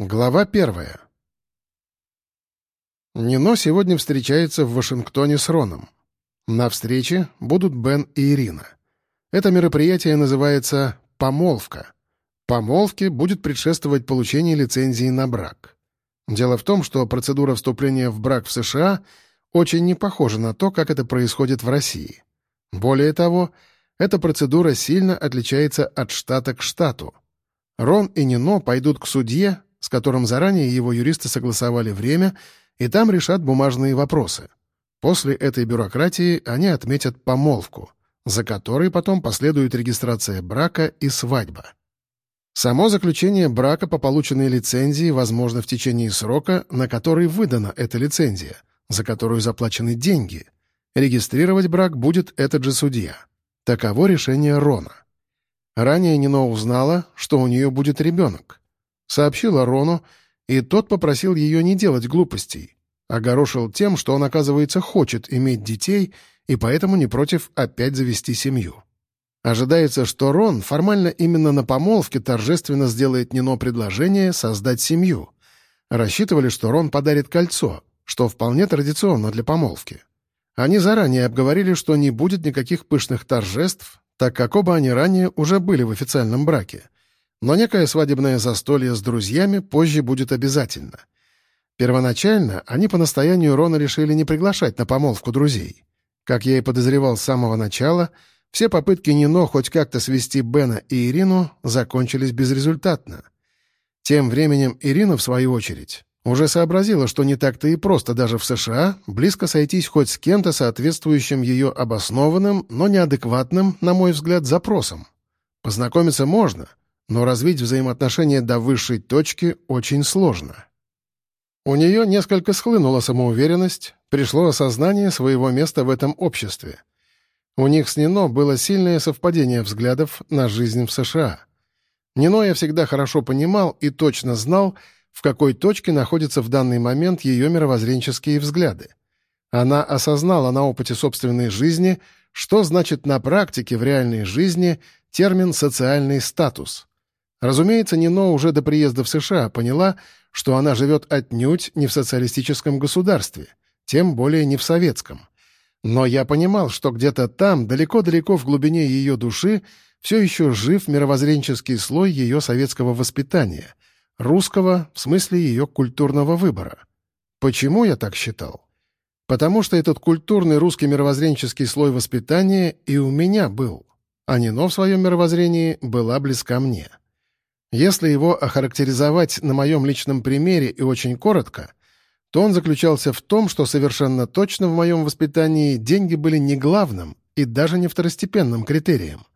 Глава первая. Нино сегодня встречается в Вашингтоне с Роном. На встрече будут Бен и Ирина. Это мероприятие называется «помолвка». Помолвке будет предшествовать получение лицензии на брак. Дело в том, что процедура вступления в брак в США очень не похожа на то, как это происходит в России. Более того, эта процедура сильно отличается от штата к штату. Рон и Нино пойдут к судье, с которым заранее его юристы согласовали время, и там решат бумажные вопросы. После этой бюрократии они отметят помолвку, за которой потом последует регистрация брака и свадьба. Само заключение брака по полученной лицензии возможно в течение срока, на который выдана эта лицензия, за которую заплачены деньги. Регистрировать брак будет этот же судья. Таково решение Рона. Ранее Нино узнала, что у нее будет ребенок. Сообщила Рону, и тот попросил ее не делать глупостей. Огорошил тем, что он, оказывается, хочет иметь детей и поэтому не против опять завести семью. Ожидается, что Рон формально именно на помолвке торжественно сделает Нино предложение создать семью. Рассчитывали, что Рон подарит кольцо, что вполне традиционно для помолвки. Они заранее обговорили, что не будет никаких пышных торжеств, так как оба они ранее уже были в официальном браке — но некое свадебное застолье с друзьями позже будет обязательно. Первоначально они по настоянию Рона решили не приглашать на помолвку друзей. Как я и подозревал с самого начала, все попытки Нино хоть как-то свести Бена и Ирину закончились безрезультатно. Тем временем Ирина, в свою очередь, уже сообразила, что не так-то и просто даже в США близко сойтись хоть с кем-то, соответствующим ее обоснованным, но неадекватным, на мой взгляд, запросам. Познакомиться можно — но развить взаимоотношения до высшей точки очень сложно. У нее несколько схлынула самоуверенность, пришло осознание своего места в этом обществе. У них с Нино было сильное совпадение взглядов на жизнь в США. Нино я всегда хорошо понимал и точно знал, в какой точке находятся в данный момент ее мировоззренческие взгляды. Она осознала на опыте собственной жизни, что значит на практике в реальной жизни термин «социальный статус». Разумеется, Нино уже до приезда в США поняла, что она живет отнюдь не в социалистическом государстве, тем более не в советском. Но я понимал, что где-то там, далеко-далеко в глубине ее души, все еще жив мировоззренческий слой ее советского воспитания, русского в смысле ее культурного выбора. Почему я так считал? Потому что этот культурный русский мировоззренческий слой воспитания и у меня был, а Нино в своем мировоззрении была близка мне. Если его охарактеризовать на моем личном примере и очень коротко, то он заключался в том, что совершенно точно в моем воспитании деньги были не главным и даже не второстепенным критерием.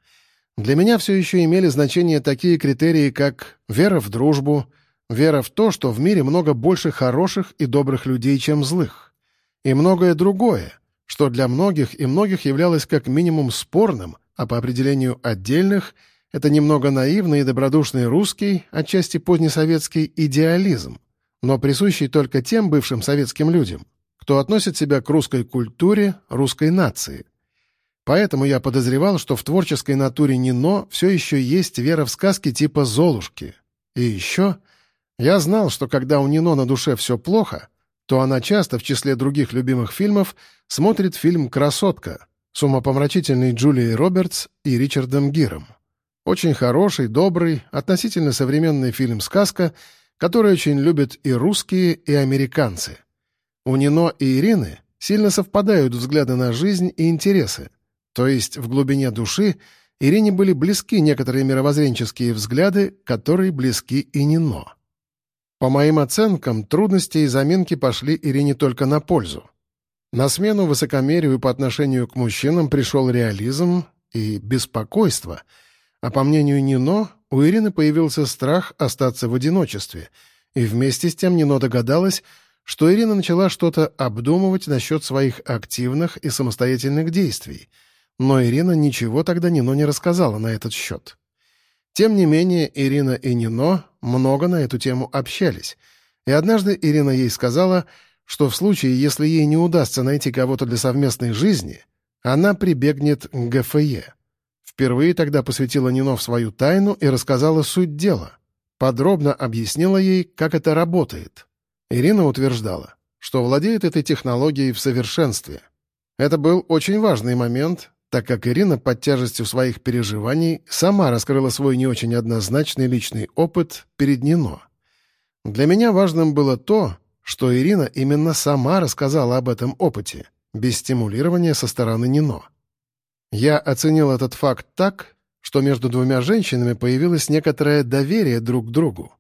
Для меня все еще имели значение такие критерии, как вера в дружбу, вера в то, что в мире много больше хороших и добрых людей, чем злых, и многое другое, что для многих и многих являлось как минимум спорным, а по определению отдельных — это немного наивный и добродушный русский, отчасти позднесоветский идеализм, но присущий только тем бывшим советским людям, кто относит себя к русской культуре, русской нации. Поэтому я подозревал, что в творческой натуре Нино все еще есть вера в сказки типа «Золушки». И еще я знал, что когда у Нино на душе все плохо, то она часто, в числе других любимых фильмов, смотрит фильм «Красотка» с умопомрачительной Джулией Робертс и Ричардом Гиром. Очень хороший, добрый, относительно современный фильм-сказка, который очень любят и русские, и американцы. У Нино и Ирины сильно совпадают взгляды на жизнь и интересы. То есть в глубине души Ирине были близки некоторые мировоззренческие взгляды, которые близки и Нино. По моим оценкам, трудности и заминки пошли Ирине только на пользу. На смену высокомерию по отношению к мужчинам пришел реализм и беспокойство — а по мнению Нино, у Ирины появился страх остаться в одиночестве, и вместе с тем Нино догадалась, что Ирина начала что-то обдумывать насчет своих активных и самостоятельных действий, но Ирина ничего тогда Нино не рассказала на этот счет. Тем не менее, Ирина и Нино много на эту тему общались, и однажды Ирина ей сказала, что в случае, если ей не удастся найти кого-то для совместной жизни, она прибегнет к ГФЕ. Впервые тогда посвятила Нино в свою тайну и рассказала суть дела. подробно объяснила ей, как это работает. Ирина утверждала, что владеет этой технологией в совершенстве. Это был очень важный момент, так как Ирина под тяжестью своих переживаний сама раскрыла свой не очень однозначный личный опыт перед Нино. Для меня важным было то, что Ирина именно сама рассказала об этом опыте, без стимулирования со стороны Нино. Я оценил этот факт так, что между двумя женщинами появилось некоторое доверие друг к другу.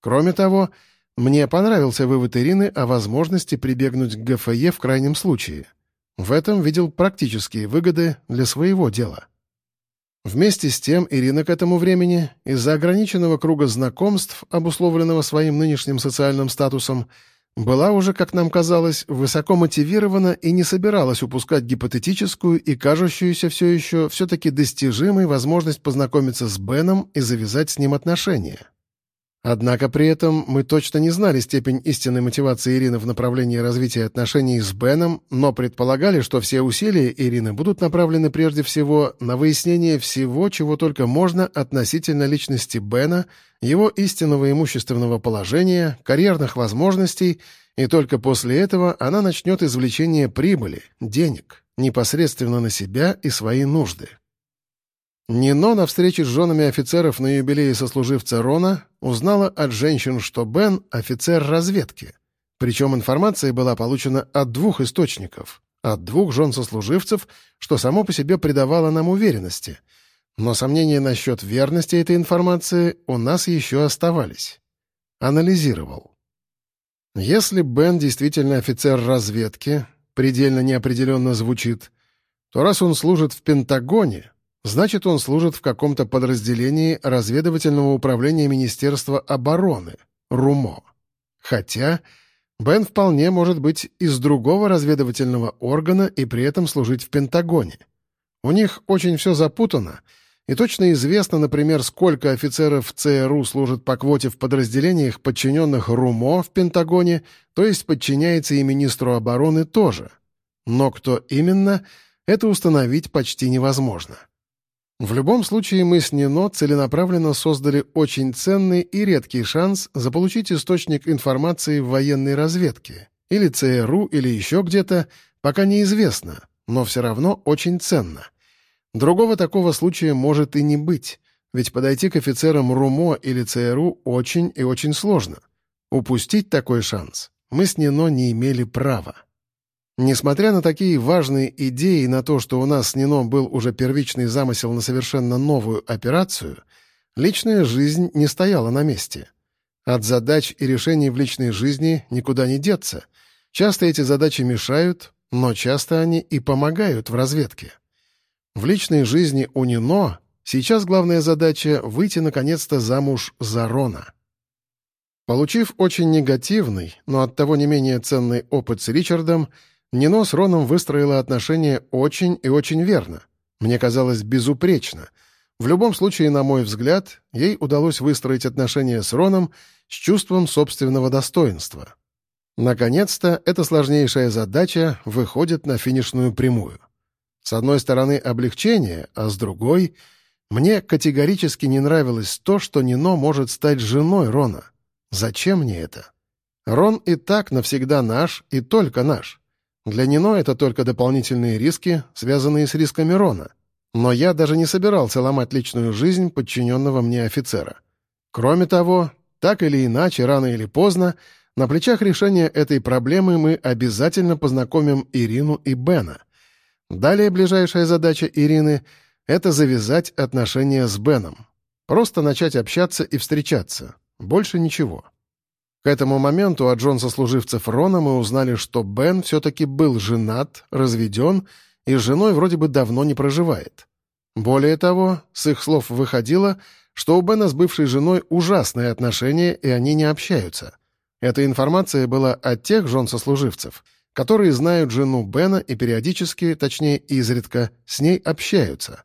Кроме того, мне понравился вывод Ирины о возможности прибегнуть к ГФЕ в крайнем случае — в этом видел практические выгоды для своего дела. Вместе с тем Ирина к этому времени, из-за ограниченного круга знакомств, обусловленного своим нынешним социальным статусом, была уже, как нам казалось, высоко мотивирована и не собиралась упускать гипотетическую и кажущуюся все еще все-таки достижимой возможность познакомиться с Беном и завязать с ним отношения. Однако при этом мы точно не знали степень истинной мотивации Ирины в направлении развития отношений с Беном, но предполагали, что все усилия Ирины будут направлены прежде всего на выяснение всего, чего только можно относительно личности Бена, его истинного имущественного положения, карьерных возможностей, и только после этого она начнет извлечение прибыли, денег, непосредственно на себя и свои нужды. Нино на встрече с женами офицеров на юбилее сослуживца Рона узнала от женщин, что Бен — офицер разведки. Причем информация была получена от двух источников, от двух жен сослуживцев, что само по себе придавало нам уверенности. Но сомнения насчет верности этой информации у нас еще оставались. Анализировал. Если Бен действительно офицер разведки, предельно неопределенно звучит, то раз он служит в Пентагоне, Значит, он служит в каком-то подразделении разведывательного управления Министерства обороны, РУМО. Хотя Бен вполне может быть из другого разведывательного органа и при этом служить в Пентагоне. У них очень все запутано, и точно известно, например, сколько офицеров ЦРУ служат по квоте в подразделениях, подчиненных РУМО в Пентагоне, то есть подчиняется и министру обороны тоже. Но кто именно, это установить почти невозможно. В любом случае, мы с Нино целенаправленно создали очень ценный и редкий шанс заполучить источник информации в военной разведке. Или ЦРУ, или еще где-то, пока неизвестно, но все равно очень ценно. Другого такого случая может и не быть, ведь подойти к офицерам РУМО или ЦРУ очень и очень сложно. Упустить такой шанс мы с Нино не имели права. Несмотря на такие важные идеи и на то, что у нас с Нино был уже первичный замысел на совершенно новую операцию, личная жизнь не стояла на месте. От задач и решений в личной жизни никуда не деться. Часто эти задачи мешают, но часто они и помогают в разведке. В личной жизни у Нино сейчас главная задача — выйти наконец-то замуж за Рона. Получив очень негативный, но оттого не менее ценный опыт с Ричардом, Нино с Роном выстроила отношения очень и очень верно. Мне казалось, безупречно. В любом случае, на мой взгляд, ей удалось выстроить отношения с Роном с чувством собственного достоинства. Наконец-то эта сложнейшая задача выходит на финишную прямую. С одной стороны облегчение, а с другой — мне категорически не нравилось то, что Нино может стать женой Рона. Зачем мне это? Рон и так навсегда наш и только наш. Для Нино это только дополнительные риски, связанные с рисками Рона. Но я даже не собирался ломать личную жизнь подчиненного мне офицера. Кроме того, так или иначе, рано или поздно, на плечах решения этой проблемы мы обязательно познакомим Ирину и Бена. Далее ближайшая задача Ирины — это завязать отношения с Беном. Просто начать общаться и встречаться. Больше ничего. К этому моменту от Джон сослуживцев Рона мы узнали, что Бен все-таки был женат, разведен и с женой вроде бы давно не проживает. Более того, с их слов выходило, что у Бена с бывшей женой ужасные отношения, и они не общаются. Эта информация была от тех жен сослуживцев, которые знают жену Бена и периодически, точнее изредка, с ней общаются.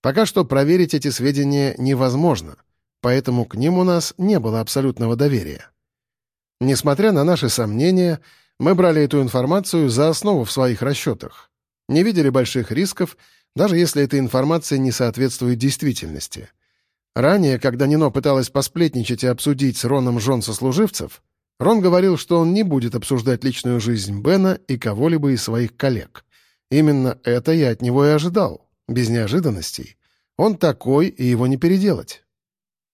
Пока что проверить эти сведения невозможно, поэтому к ним у нас не было абсолютного доверия. Несмотря на наши сомнения, мы брали эту информацию за основу в своих расчетах. Не видели больших рисков, даже если эта информация не соответствует действительности. Ранее, когда Нино пыталась посплетничать и обсудить с Роном жен сослуживцев, Рон говорил, что он не будет обсуждать личную жизнь Бена и кого-либо из своих коллег. Именно это я от него и ожидал, без неожиданностей. Он такой, и его не переделать.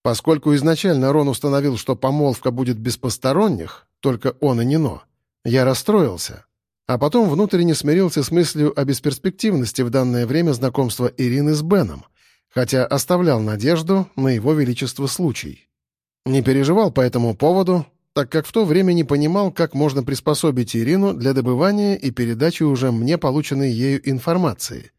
Поскольку изначально Рон установил, что помолвка будет без посторонних, только он и Нино, я расстроился. А потом внутренне смирился с мыслью о бесперспективности в данное время знакомства Ирины с Беном, хотя оставлял надежду на его величество случай. Не переживал по этому поводу, так как в то время не понимал, как можно приспособить Ирину для добывания и передачи уже мне полученной ею информации.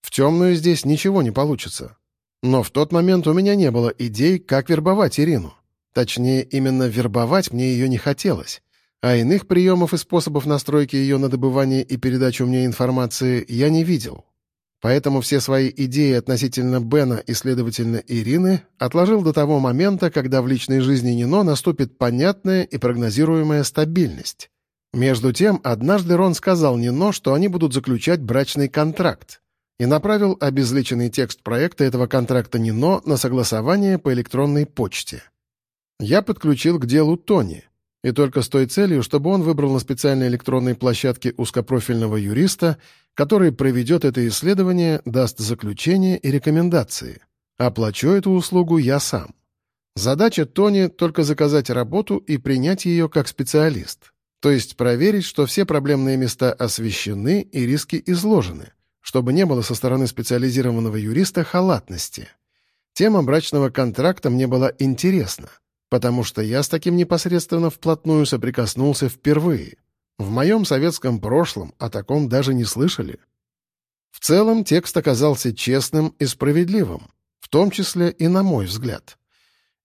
В темную здесь ничего не получится. Но в тот момент у меня не было идей, как вербовать Ирину. Точнее, именно вербовать мне ее не хотелось. А иных приемов и способов настройки ее на добывание и передачу мне информации я не видел. Поэтому все свои идеи относительно Бена и, следовательно, Ирины отложил до того момента, когда в личной жизни Нино наступит понятная и прогнозируемая стабильность. Между тем, однажды Рон сказал Нино, что они будут заключать брачный контракт, и направил обезличенный текст проекта этого контракта Нино на согласование по электронной почте. Я подключил к делу Тони, и только с той целью, чтобы он выбрал на специальной электронной площадке узкопрофильного юриста, который проведет это исследование, даст заключение и рекомендации. Оплачу эту услугу я сам. Задача Тони — только заказать работу и принять ее как специалист. То есть проверить, что все проблемные места освещены и риски изложены чтобы не было со стороны специализированного юриста халатности. Тема брачного контракта мне была интересна, потому что я с таким непосредственно вплотную соприкоснулся впервые. В моем советском прошлом о таком даже не слышали. В целом текст оказался честным и справедливым, в том числе и на мой взгляд.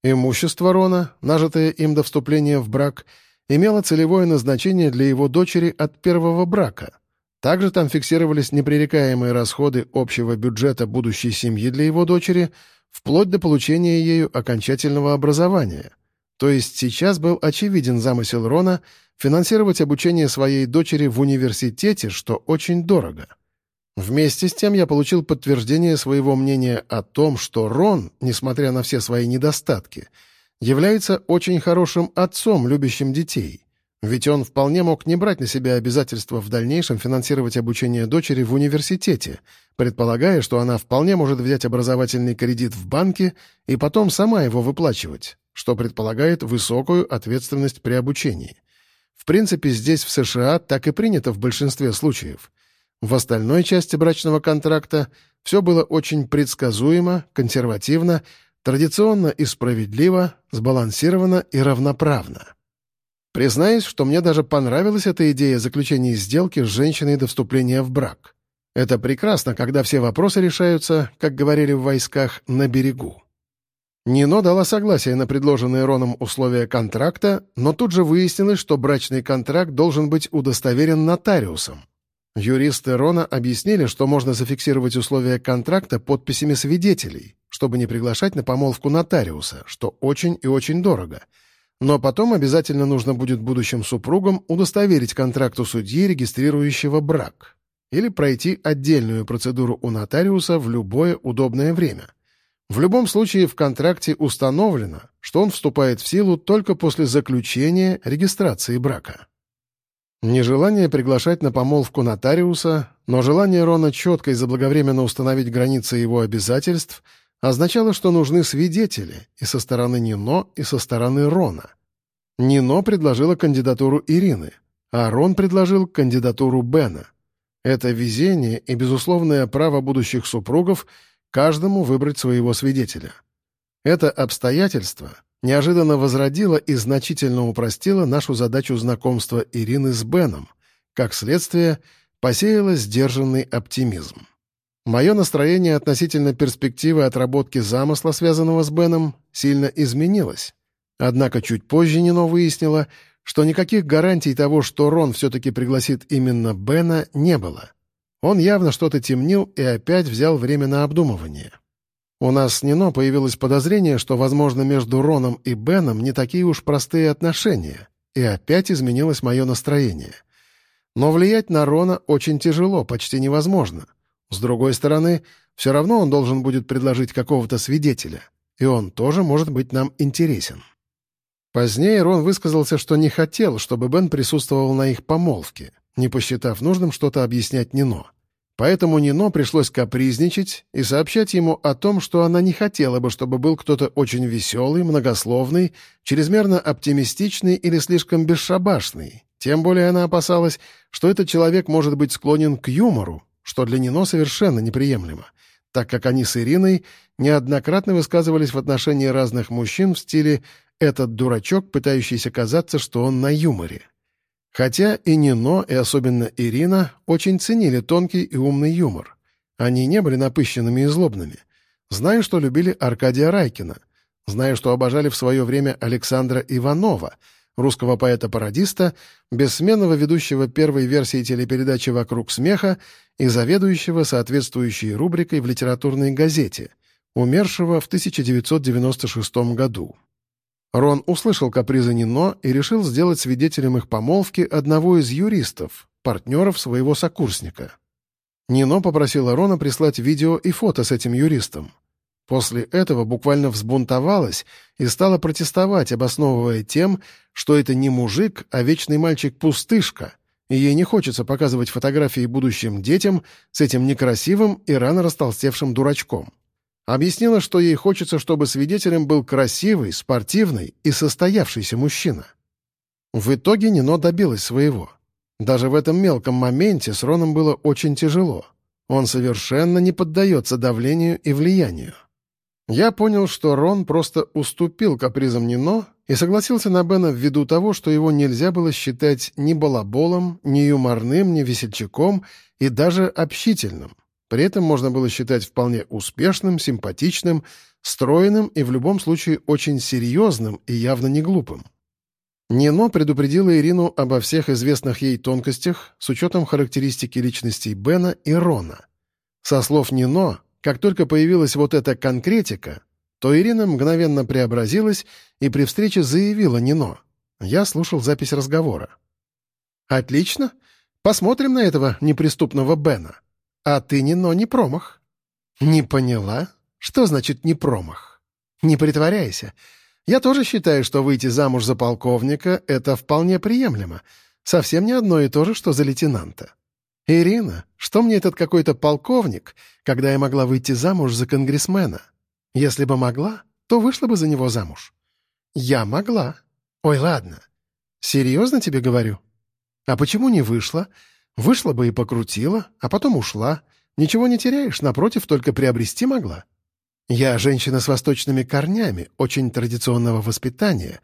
Имущество Рона, нажитое им до вступления в брак, имело целевое назначение для его дочери от первого брака — также там фиксировались непререкаемые расходы общего бюджета будущей семьи для его дочери, вплоть до получения ею окончательного образования. То есть сейчас был очевиден замысел Рона финансировать обучение своей дочери в университете, что очень дорого. Вместе с тем я получил подтверждение своего мнения о том, что Рон, несмотря на все свои недостатки, является очень хорошим отцом, любящим детей. Ведь он вполне мог не брать на себя обязательства в дальнейшем финансировать обучение дочери в университете, предполагая, что она вполне может взять образовательный кредит в банке и потом сама его выплачивать, что предполагает высокую ответственность при обучении. В принципе, здесь, в США, так и принято в большинстве случаев. В остальной части брачного контракта все было очень предсказуемо, консервативно, традиционно и справедливо, сбалансировано и равноправно. Признаюсь, что мне даже понравилась эта идея заключения сделки с женщиной до вступления в брак. Это прекрасно, когда все вопросы решаются, как говорили в войсках, на берегу. Нино дала согласие на предложенные Роном условия контракта, но тут же выяснилось, что брачный контракт должен быть удостоверен нотариусом. Юристы Рона объяснили, что можно зафиксировать условия контракта подписями свидетелей, чтобы не приглашать на помолвку нотариуса, что очень и очень дорого — но потом обязательно нужно будет будущим супругам удостоверить контракт у судьи, регистрирующего брак, или пройти отдельную процедуру у нотариуса в любое удобное время. В любом случае в контракте установлено, что он вступает в силу только после заключения регистрации брака. Нежелание приглашать на помолвку нотариуса, но желание Рона четко и заблаговременно установить границы его обязательств — означало, что нужны свидетели и со стороны Нино, и со стороны Рона. Нино предложила кандидатуру Ирины, а Рон предложил кандидатуру Бена. Это везение и безусловное право будущих супругов каждому выбрать своего свидетеля. Это обстоятельство неожиданно возродило и значительно упростило нашу задачу знакомства Ирины с Беном, как следствие, посеяло сдержанный оптимизм. Мое настроение относительно перспективы отработки замысла, связанного с Беном, сильно изменилось. Однако чуть позже Нино выяснила, что никаких гарантий того, что Рон все-таки пригласит именно Бена, не было. Он явно что-то темнил и опять взял время на обдумывание. У нас с Нино появилось подозрение, что, возможно, между Роном и Беном не такие уж простые отношения, и опять изменилось мое настроение. Но влиять на Рона очень тяжело, почти невозможно — с другой стороны, все равно он должен будет предложить какого-то свидетеля. и он тоже может быть нам интересен. Позднее Рон высказался, что не хотел, чтобы Бен присутствовал на их помолвке, не посчитав нужным что-то объяснять Нино. Поэтому Нино пришлось капризничать и сообщать ему о том, что она не хотела бы, чтобы был кто-то очень веселый, многословный, чрезмерно оптимистичный или слишком бесшабашный. Тем более она опасалась, что этот человек может быть склонен к юмору, что для Нино совершенно неприемлемо, так как они с Ириной неоднократно высказывались в отношении разных мужчин в стиле этот дурачок, пытающийся казаться, что он на юморе. Хотя и Нино, и особенно Ирина очень ценили тонкий и умный юмор. Они не были напыщенными и злобными. Знаю, что любили Аркадия Райкина. Знаю, что обожали в свое время Александра Иванова, русского поэта-пародиста, бессменного ведущего первой версии телепередачи «Вокруг смеха» и заведующего соответствующей рубрикой в литературной газете, умершего в 1996 году. Рон услышал капризы Нино и решил сделать свидетелем их помолвки одного из юристов, партнеров своего сокурсника. Нино попросила Рона прислать видео и фото с этим юристом. После этого буквально взбунтовалась и стала протестовать, обосновывая тем, что это не мужик, а вечный мальчик-пустышка, и ей не хочется показывать фотографии будущим детям с этим некрасивым и рано растолстевшим дурачком. Объяснила, что ей хочется, чтобы свидетелем был красивый, спортивный и состоявшийся мужчина. В итоге Нино добилась своего. Даже в этом мелком моменте с Роном было очень тяжело. Он совершенно не поддается давлению и влиянию. Я понял, что Рон просто уступил капризам Нино и согласился на Бена ввиду того, что его нельзя было считать ни балаболом, ни юморным, ни весельчаком и даже общительным. При этом можно было считать вполне успешным, симпатичным, стройным и в любом случае очень серьезным и явно не глупым. Нино предупредила Ирину обо всех известных ей тонкостях с учетом характеристики личностей Бена и Рона. Со слов Нино, как только появилась вот эта конкретика, то Ирина мгновенно преобразилась и при встрече заявила Нино. Я слушал запись разговора. «Отлично. Посмотрим на этого неприступного Бена. А ты, Нино, не промах. Не поняла? Что значит «не промах»? Не притворяйся. Я тоже считаю, что выйти замуж за полковника — это вполне приемлемо. Совсем не одно и то же, что за лейтенанта. Ирина, что мне этот какой-то полковник, когда я могла выйти замуж за конгрессмена? Если бы могла, то вышла бы за него замуж. Я могла. Ой, ладно. Серьезно тебе говорю? А почему не вышла? Вышла бы и покрутила, а потом ушла. Ничего не теряешь, напротив, только приобрести могла. Я женщина с восточными корнями, очень традиционного воспитания,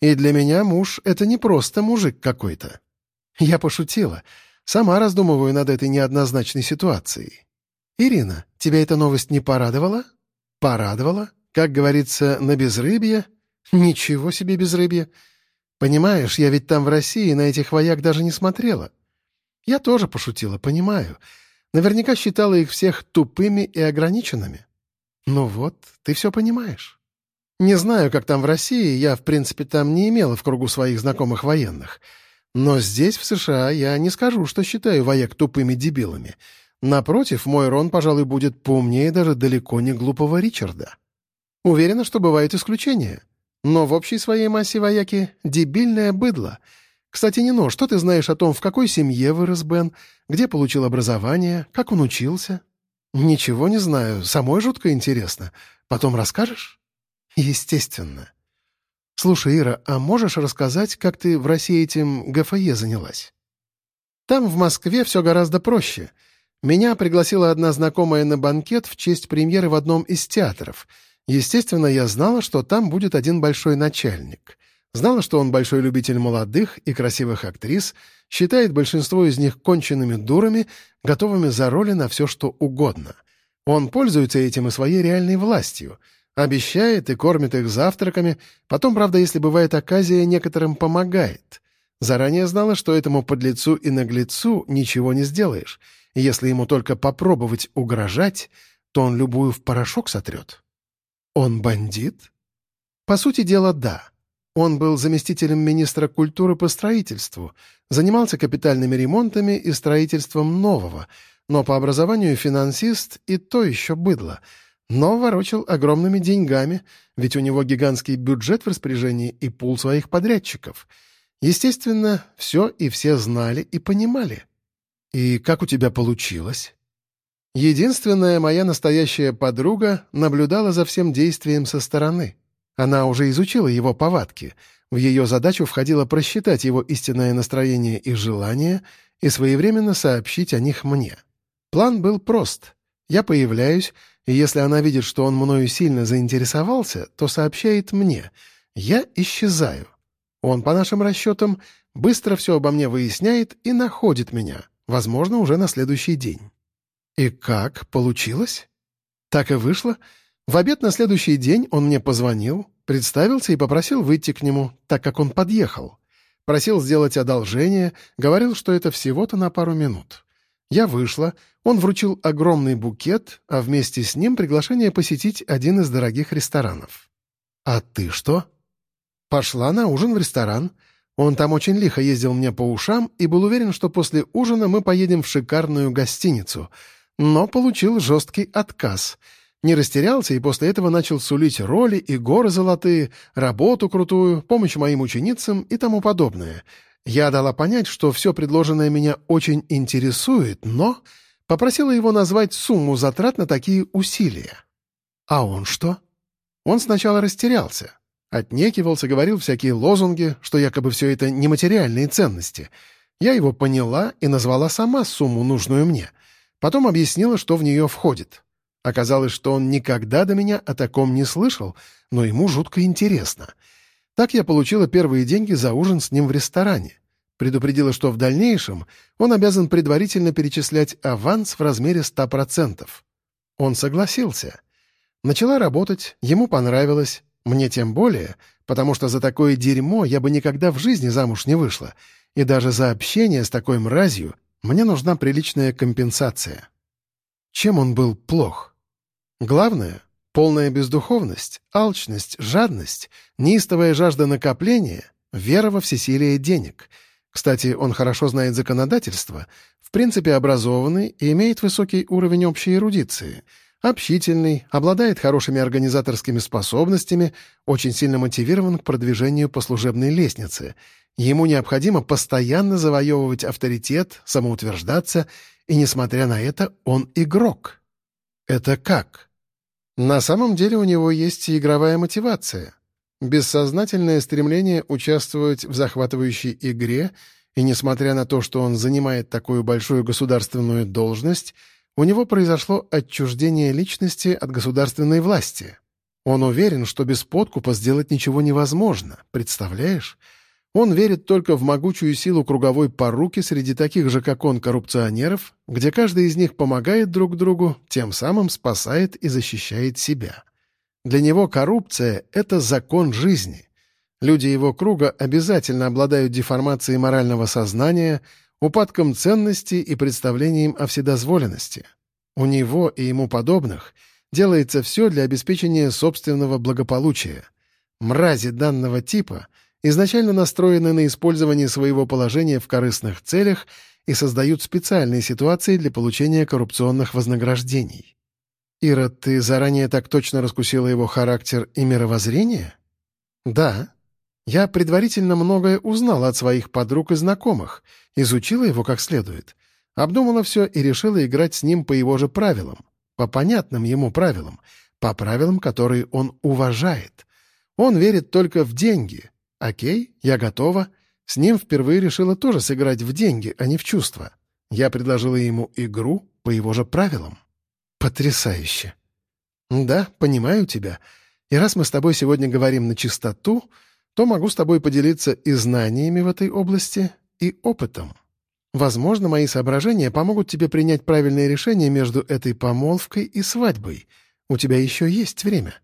и для меня муж — это не просто мужик какой-то. Я пошутила. Сама раздумываю над этой неоднозначной ситуацией. «Ирина, тебя эта новость не порадовала?» «Порадовала? Как говорится, на безрыбье?» «Ничего себе безрыбье! Понимаешь, я ведь там в России на этих вояк даже не смотрела. Я тоже пошутила, понимаю. Наверняка считала их всех тупыми и ограниченными. Ну вот, ты все понимаешь. Не знаю, как там в России, я, в принципе, там не имела в кругу своих знакомых военных. Но здесь, в США, я не скажу, что считаю вояк тупыми дебилами. Напротив, мой Рон, пожалуй, будет поумнее даже далеко не глупого Ричарда. Уверена, что бывают исключения. Но в общей своей массе вояки — дебильное быдло — кстати, Нино, что ты знаешь о том, в какой семье вырос Бен, где получил образование, как он учился? Ничего не знаю, самой жутко интересно. Потом расскажешь? Естественно. Слушай, Ира, а можешь рассказать, как ты в России этим ГФЕ занялась? Там, в Москве, все гораздо проще. Меня пригласила одна знакомая на банкет в честь премьеры в одном из театров. Естественно, я знала, что там будет один большой начальник. Знала, что он большой любитель молодых и красивых актрис, считает большинство из них конченными дурами, готовыми за роли на все, что угодно. Он пользуется этим и своей реальной властью, обещает и кормит их завтраками, потом, правда, если бывает оказия, некоторым помогает. Заранее знала, что этому подлецу и наглецу ничего не сделаешь, если ему только попробовать угрожать, то он любую в порошок сотрет. Он бандит? По сути дела, да. Он был заместителем министра культуры по строительству, занимался капитальными ремонтами и строительством нового, но по образованию финансист и то еще быдло. Но ворочал огромными деньгами, ведь у него гигантский бюджет в распоряжении и пул своих подрядчиков. Естественно, все и все знали и понимали. «И как у тебя получилось?» Единственная моя настоящая подруга наблюдала за всем действием со стороны. Она уже изучила его повадки. В ее задачу входило просчитать его истинное настроение и желание и своевременно сообщить о них мне. План был прост. Я появляюсь, и если она видит, что он мною сильно заинтересовался, то сообщает мне. Я исчезаю. Он, по нашим расчетам, быстро все обо мне выясняет и находит меня, возможно, уже на следующий день. И как? Получилось? Так и вышло. В обед на следующий день он мне позвонил, представился и попросил выйти к нему, так как он подъехал. Просил сделать одолжение, говорил, что это всего-то на пару минут. Я вышла, он вручил огромный букет, а вместе с ним приглашение посетить один из дорогих ресторанов. «А ты что?» «Пошла на ужин в ресторан. Он там очень лихо ездил мне по ушам и был уверен, что после ужина мы поедем в шикарную гостиницу, но получил жесткий отказ. Не растерялся и после этого начал сулить роли и горы золотые, работу крутую, помощь моим ученицам и тому подобное — я дала понять, что все предложенное меня очень интересует, но попросила его назвать сумму затрат на такие усилия. А он что? Он сначала растерялся. Отнекивался, говорил всякие лозунги, что якобы все это нематериальные ценности. Я его поняла и назвала сама сумму, нужную мне. Потом объяснила, что в нее входит. Оказалось, что он никогда до меня о таком не слышал, но ему жутко интересно — так я получила первые деньги за ужин с ним в ресторане. Предупредила, что в дальнейшем он обязан предварительно перечислять аванс в размере 100%. Он согласился. Начала работать, ему понравилось, мне тем более, потому что за такое дерьмо я бы никогда в жизни замуж не вышла, и даже за общение с такой мразью мне нужна приличная компенсация. Чем он был плох? Главное, Полная бездуховность, алчность, жадность, неистовая жажда накопления, вера во всесилие денег. Кстати, он хорошо знает законодательство, в принципе образованный и имеет высокий уровень общей эрудиции. Общительный, обладает хорошими организаторскими способностями, очень сильно мотивирован к продвижению по служебной лестнице. Ему необходимо постоянно завоевывать авторитет, самоутверждаться, и, несмотря на это, он игрок. Это как? На самом деле у него есть и игровая мотивация. Бессознательное стремление участвовать в захватывающей игре, и несмотря на то, что он занимает такую большую государственную должность, у него произошло отчуждение личности от государственной власти. Он уверен, что без подкупа сделать ничего невозможно, представляешь? Он верит только в могучую силу круговой поруки среди таких же, как он, коррупционеров, где каждый из них помогает друг другу, тем самым спасает и защищает себя. Для него коррупция — это закон жизни. Люди его круга обязательно обладают деформацией морального сознания, упадком ценностей и представлением о вседозволенности. У него и ему подобных делается все для обеспечения собственного благополучия. Мрази данного типа — изначально настроены на использование своего положения в корыстных целях и создают специальные ситуации для получения коррупционных вознаграждений. Ира, ты заранее так точно раскусила его характер и мировоззрение? Да. Я предварительно многое узнала от своих подруг и знакомых, изучила его как следует, обдумала все и решила играть с ним по его же правилам, по понятным ему правилам, по правилам, которые он уважает. Он верит только в деньги, «Окей, я готова». С ним впервые решила тоже сыграть в деньги, а не в чувства. Я предложила ему игру по его же правилам. Потрясающе. Да, понимаю тебя. И раз мы с тобой сегодня говорим на чистоту, то могу с тобой поделиться и знаниями в этой области, и опытом. Возможно, мои соображения помогут тебе принять правильное решение между этой помолвкой и свадьбой. У тебя еще есть время.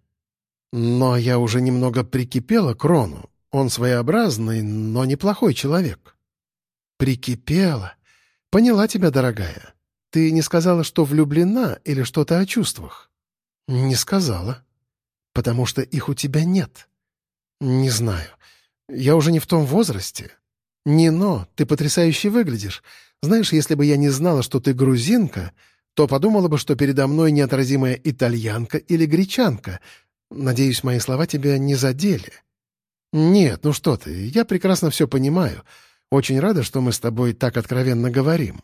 Но я уже немного прикипела к Рону, он своеобразный, но неплохой человек». «Прикипела. Поняла тебя, дорогая. Ты не сказала, что влюблена или что-то о чувствах?» «Не сказала. Потому что их у тебя нет». «Не знаю. Я уже не в том возрасте. Не но, ты потрясающе выглядишь. Знаешь, если бы я не знала, что ты грузинка, то подумала бы, что передо мной неотразимая итальянка или гречанка. Надеюсь, мои слова тебя не задели. Нет, ну что ты, я прекрасно все понимаю. Очень рада, что мы с тобой так откровенно говорим.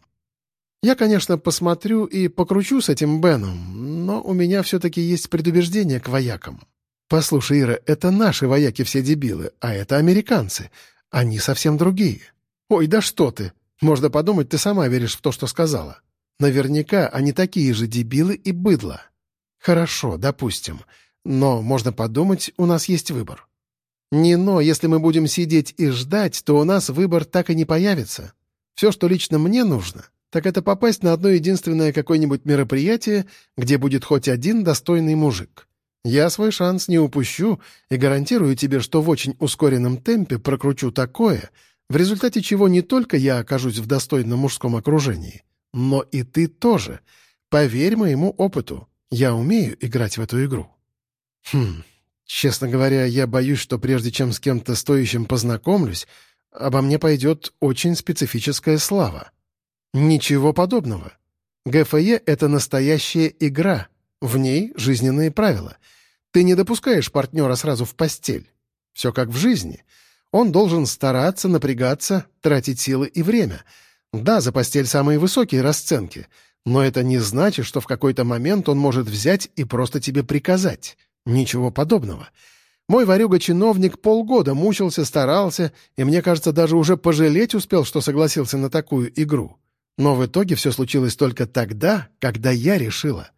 Я, конечно, посмотрю и покручу с этим Беном, но у меня все-таки есть предубеждение к воякам. Послушай, Ира, это наши вояки все дебилы, а это американцы. Они совсем другие. Ой, да что ты! Можно подумать, ты сама веришь в то, что сказала. Наверняка они такие же дебилы и быдло. Хорошо, допустим. Но, можно подумать, у нас есть выбор. Не но, если мы будем сидеть и ждать, то у нас выбор так и не появится. Все, что лично мне нужно, так это попасть на одно единственное какое-нибудь мероприятие, где будет хоть один достойный мужик. Я свой шанс не упущу и гарантирую тебе, что в очень ускоренном темпе прокручу такое, в результате чего не только я окажусь в достойном мужском окружении, но и ты тоже. Поверь моему опыту, я умею играть в эту игру. Хм, честно говоря, я боюсь, что прежде чем с кем-то стоящим познакомлюсь, обо мне пойдет очень специфическая слава. Ничего подобного. ГФЕ — это настоящая игра. В ней жизненные правила. Ты не допускаешь партнера сразу в постель. Все как в жизни — он должен стараться, напрягаться, тратить силы и время. Да, за постель самые высокие расценки, но это не значит, что в какой-то момент он может взять и просто тебе приказать. Ничего подобного. Мой ворюга-чиновник полгода мучился, старался, и, мне кажется, даже уже пожалеть успел, что согласился на такую игру. Но в итоге все случилось только тогда, когда я решила.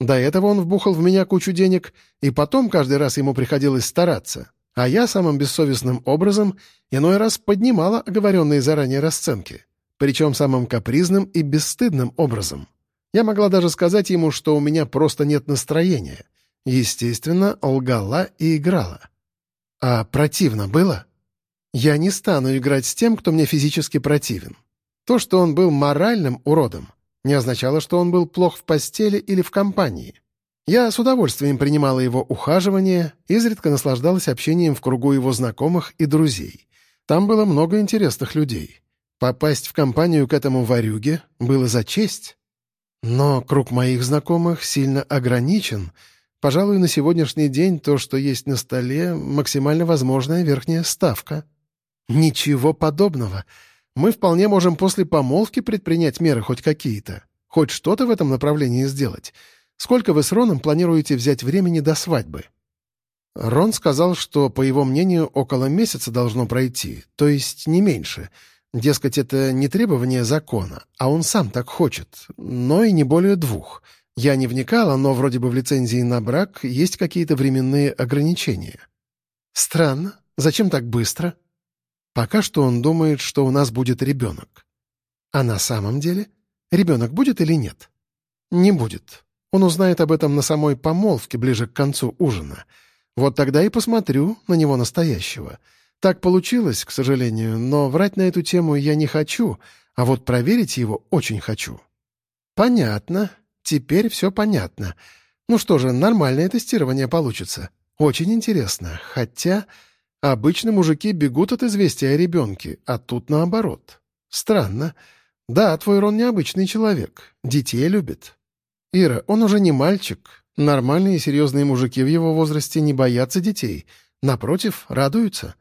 До этого он вбухал в меня кучу денег, и потом каждый раз ему приходилось стараться. А я самым бессовестным образом иной раз поднимала оговоренные заранее расценки. Причем самым капризным и бесстыдным образом. Я могла даже сказать ему, что у меня просто нет настроения. Естественно, лгала и играла. А противно было? Я не стану играть с тем, кто мне физически противен. То, что он был моральным уродом, не означало, что он был плох в постели или в компании. Я с удовольствием принимала его ухаживание, изредка наслаждалась общением в кругу его знакомых и друзей. Там было много интересных людей. Попасть в компанию к этому варюге было за честь. Но круг моих знакомых сильно ограничен. Пожалуй, на сегодняшний день то, что есть на столе, максимально возможная верхняя ставка. Ничего подобного. Мы вполне можем после помолвки предпринять меры хоть какие-то. Хоть что-то в этом направлении сделать. Сколько вы с Роном планируете взять времени до свадьбы?» Рон сказал, что, по его мнению, около месяца должно пройти, то есть не меньше. Дескать, это не требование закона, а он сам так хочет, но и не более двух. Я не вникала, но вроде бы в лицензии на брак есть какие-то временные ограничения. Странно. Зачем так быстро? Пока что он думает, что у нас будет ребенок. А на самом деле ребенок будет или нет? Не будет. Он узнает об этом на самой помолвке ближе к концу ужина. Вот тогда и посмотрю на него настоящего. Так получилось, к сожалению, но врать на эту тему я не хочу, а вот проверить его очень хочу. Понятно. Теперь все понятно. Ну что же, нормальное тестирование получится. Очень интересно. Хотя обычно мужики бегут от известия о ребенке, а тут наоборот. Странно. Да, твой Рон необычный человек. Детей любит. «Ира, он уже не мальчик. Нормальные и серьезные мужики в его возрасте не боятся детей. Напротив, радуются.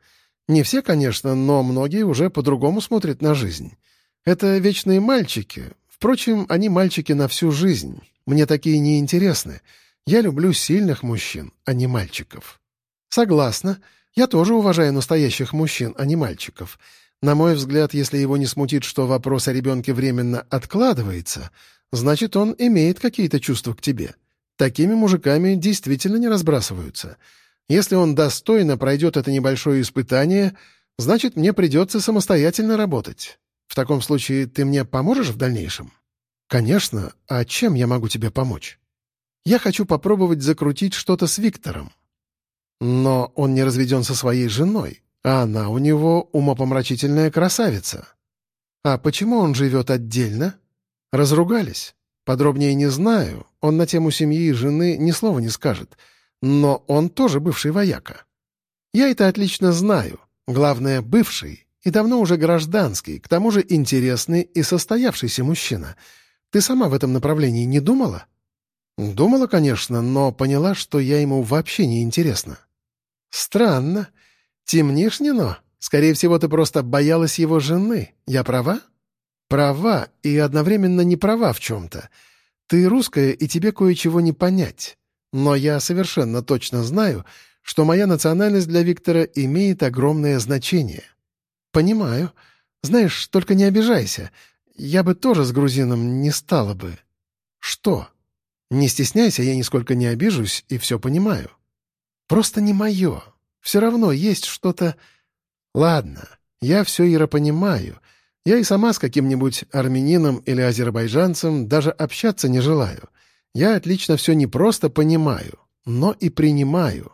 Не все, конечно, но многие уже по-другому смотрят на жизнь. Это вечные мальчики. Впрочем, они мальчики на всю жизнь. Мне такие не интересны. Я люблю сильных мужчин, а не мальчиков». «Согласна. Я тоже уважаю настоящих мужчин, а не мальчиков. На мой взгляд, если его не смутит, что вопрос о ребенке временно откладывается, значит, он имеет какие-то чувства к тебе. Такими мужиками действительно не разбрасываются. Если он достойно пройдет это небольшое испытание, значит, мне придется самостоятельно работать. В таком случае ты мне поможешь в дальнейшем? Конечно. А чем я могу тебе помочь? Я хочу попробовать закрутить что-то с Виктором. Но он не разведен со своей женой, а она у него умопомрачительная красавица. А почему он живет отдельно? Разругались. Подробнее не знаю, он на тему семьи и жены ни слова не скажет. Но он тоже бывший вояка. Я это отлично знаю. Главное, бывший и давно уже гражданский, к тому же интересный и состоявшийся мужчина. Ты сама в этом направлении не думала?» «Думала, конечно, но поняла, что я ему вообще не интересна». «Странно. Темнишь, Нино? Скорее всего, ты просто боялась его жены. Я права?» «Права и одновременно не права в чем-то. Ты русская, и тебе кое-чего не понять. Но я совершенно точно знаю, что моя национальность для Виктора имеет огромное значение. Понимаю. Знаешь, только не обижайся. Я бы тоже с грузином не стала бы. Что? Не стесняйся, я нисколько не обижусь и все понимаю. Просто не мое. Все равно есть что-то... Ладно, я все, Ира, понимаю. Я и сама с каким-нибудь армянином или азербайджанцем даже общаться не желаю. Я отлично все не просто понимаю, но и принимаю.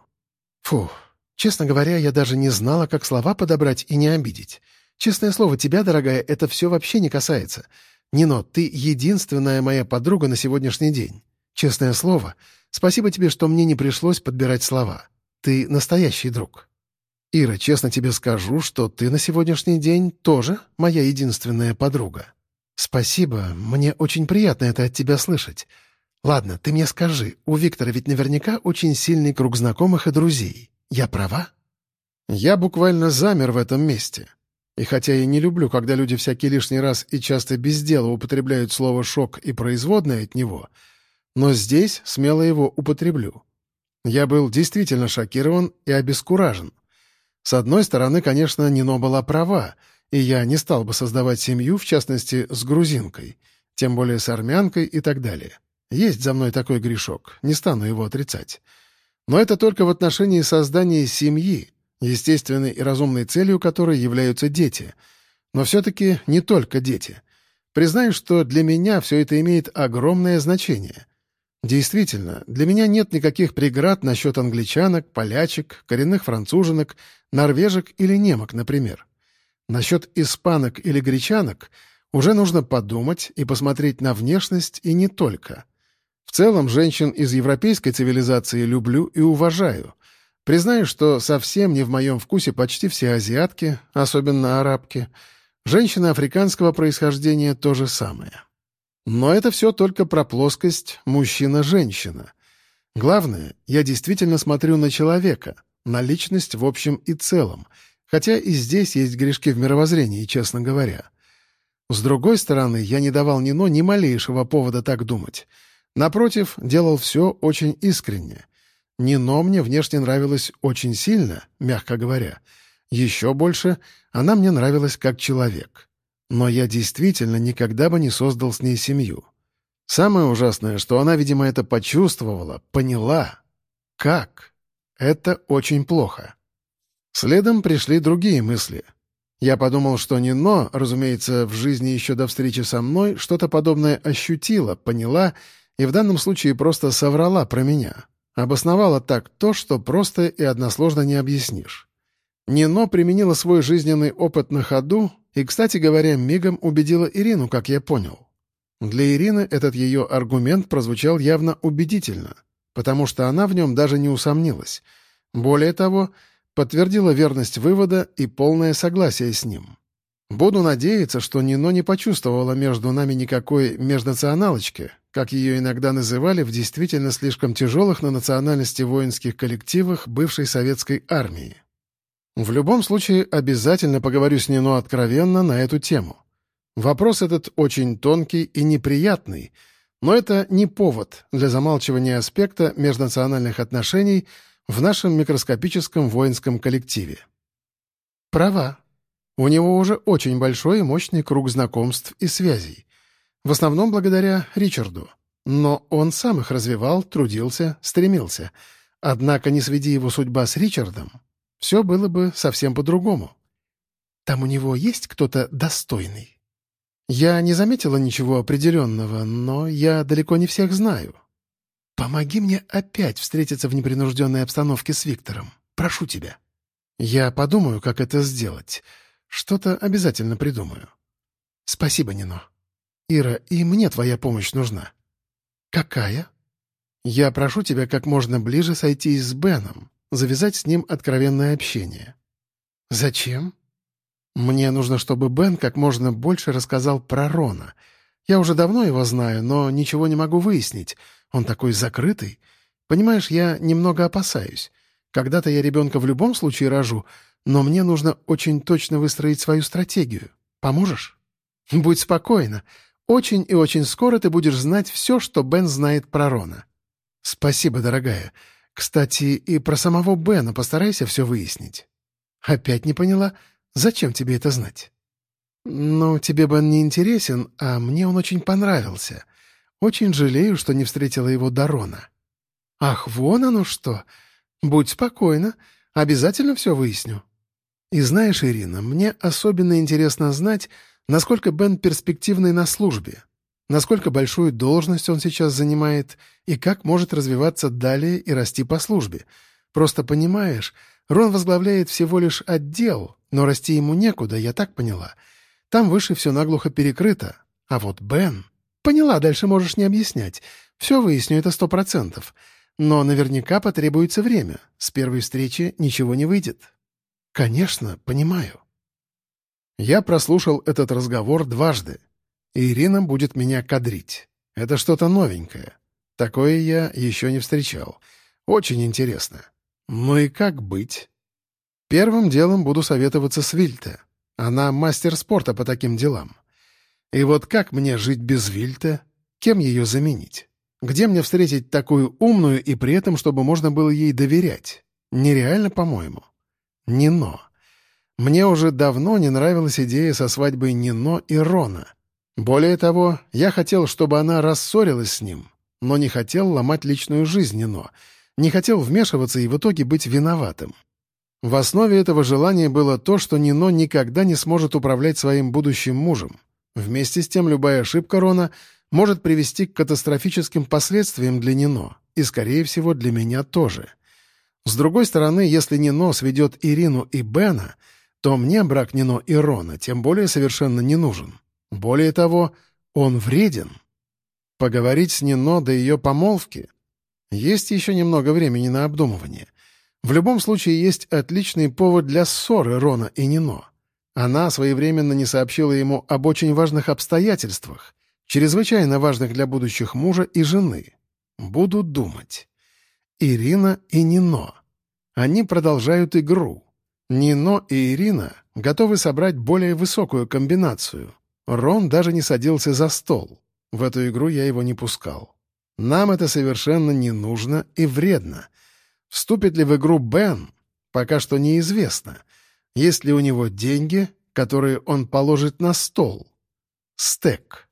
Фу, честно говоря, я даже не знала, как слова подобрать и не обидеть. Честное слово, тебя, дорогая, это все вообще не касается. Нино, ты единственная моя подруга на сегодняшний день. Честное слово, спасибо тебе, что мне не пришлось подбирать слова. Ты настоящий друг. Ира, честно тебе скажу, что ты на сегодняшний день тоже моя единственная подруга. Спасибо, мне очень приятно это от тебя слышать. Ладно, ты мне скажи, у Виктора ведь наверняка очень сильный круг знакомых и друзей. Я права? Я буквально замер в этом месте. И хотя я не люблю, когда люди всякий лишний раз и часто без дела употребляют слово «шок» и производное от него, но здесь смело его употреблю. Я был действительно шокирован и обескуражен. С одной стороны, конечно, Нино была права, и я не стал бы создавать семью, в частности, с грузинкой, тем более с армянкой и так далее. Есть за мной такой грешок, не стану его отрицать. Но это только в отношении создания семьи, естественной и разумной целью которой являются дети. Но все-таки не только дети. Признаю, что для меня все это имеет огромное значение. Действительно, для меня нет никаких преград насчет англичанок, полячек, коренных француженок, норвежек или немок, например. Насчет испанок или гречанок уже нужно подумать и посмотреть на внешность и не только. В целом, женщин из европейской цивилизации люблю и уважаю — Признаю, что совсем не в моем вкусе почти все азиатки, особенно арабки. Женщины африканского происхождения — то же самое. Но это все только про плоскость мужчина-женщина. Главное, я действительно смотрю на человека, на личность в общем и целом, хотя и здесь есть грешки в мировоззрении, честно говоря. С другой стороны, я не давал Нино ни малейшего повода так думать. Напротив, делал все очень искренне — Нино мне внешне нравилась очень сильно, мягко говоря. Еще больше она мне нравилась как человек. Но я действительно никогда бы не создал с ней семью. Самое ужасное, что она, видимо, это почувствовала, поняла. Как? Это очень плохо. Следом пришли другие мысли. Я подумал, что Нино, разумеется, в жизни еще до встречи со мной, что-то подобное ощутила, поняла и в данном случае просто соврала про меня. Обосновала так то, что просто и односложно не объяснишь. Нино применила свой жизненный опыт на ходу и, кстати говоря, мигом убедила Ирину, как я понял. Для Ирины этот ее аргумент прозвучал явно убедительно, потому что она в нем даже не усомнилась. Более того, подтвердила верность вывода и полное согласие с ним. Буду надеяться, что Нино не почувствовала между нами никакой межнационалочки, как ее иногда называли в действительно слишком тяжелых на национальности воинских коллективах бывшей советской армии. В любом случае, обязательно поговорю с Нино откровенно на эту тему. Вопрос этот очень тонкий и неприятный, но это не повод для замалчивания аспекта межнациональных отношений в нашем микроскопическом воинском коллективе. Права. У него уже очень большой и мощный круг знакомств и связей. В основном благодаря Ричарду. Но он сам их развивал, трудился, стремился. Однако не сведи его судьба с Ричардом, все было бы совсем по-другому. Там у него есть кто-то достойный? Я не заметила ничего определенного, но я далеко не всех знаю. Помоги мне опять встретиться в непринужденной обстановке с Виктором. Прошу тебя. Я подумаю, как это сделать. Что-то обязательно придумаю. Спасибо, Нино. «Ира, и мне твоя помощь нужна». «Какая?» «Я прошу тебя как можно ближе сойти с Беном, завязать с ним откровенное общение». «Зачем?» «Мне нужно, чтобы Бен как можно больше рассказал про Рона. Я уже давно его знаю, но ничего не могу выяснить. Он такой закрытый. Понимаешь, я немного опасаюсь. Когда-то я ребенка в любом случае рожу, но мне нужно очень точно выстроить свою стратегию. Поможешь? Будь спокойна. Очень и очень скоро ты будешь знать все, что Бен знает про Рона. Спасибо, дорогая. Кстати, и про самого Бена постарайся все выяснить. Опять не поняла, зачем тебе это знать? Ну, тебе Бен не интересен, а мне он очень понравился. Очень жалею, что не встретила его до Рона. Ах, вон оно что! Будь спокойна, обязательно все выясню. И знаешь, Ирина, мне особенно интересно знать, насколько Бен перспективный на службе, насколько большую должность он сейчас занимает и как может развиваться далее и расти по службе. Просто понимаешь, Рон возглавляет всего лишь отдел, но расти ему некуда, я так поняла. Там выше все наглухо перекрыто. А вот Бен... Поняла, дальше можешь не объяснять. Все выясню, это сто процентов. Но наверняка потребуется время. С первой встречи ничего не выйдет. «Конечно, понимаю». Я прослушал этот разговор дважды. Ирина будет меня кадрить. Это что-то новенькое. Такое я еще не встречал. Очень интересно. Ну и как быть? Первым делом буду советоваться с Вильте. Она мастер спорта по таким делам. И вот как мне жить без Вильте? Кем ее заменить? Где мне встретить такую умную и при этом, чтобы можно было ей доверять? Нереально, по-моему. Нино. Мне уже давно не нравилась идея со свадьбой Нино и Рона. Более того, я хотел, чтобы она рассорилась с ним, но не хотел ломать личную жизнь Нино, не хотел вмешиваться и в итоге быть виноватым. В основе этого желания было то, что Нино никогда не сможет управлять своим будущим мужем. Вместе с тем любая ошибка Рона может привести к катастрофическим последствиям для Нино, и, скорее всего, для меня тоже — с другой стороны, если Нино сведет Ирину и Бена, то мне брак Нино и Рона тем более совершенно не нужен. Более того, он вреден. Поговорить с Нино до ее помолвки? Есть еще немного времени на обдумывание. В любом случае, есть отличный повод для ссоры Рона и Нино. Она своевременно не сообщила ему об очень важных обстоятельствах, чрезвычайно важных для будущих мужа и жены. Буду думать. Ирина и Нино. Они продолжают игру. Нино и Ирина готовы собрать более высокую комбинацию. Рон даже не садился за стол. В эту игру я его не пускал. Нам это совершенно не нужно и вредно. Вступит ли в игру Бен, пока что неизвестно. Есть ли у него деньги, которые он положит на стол? Стек.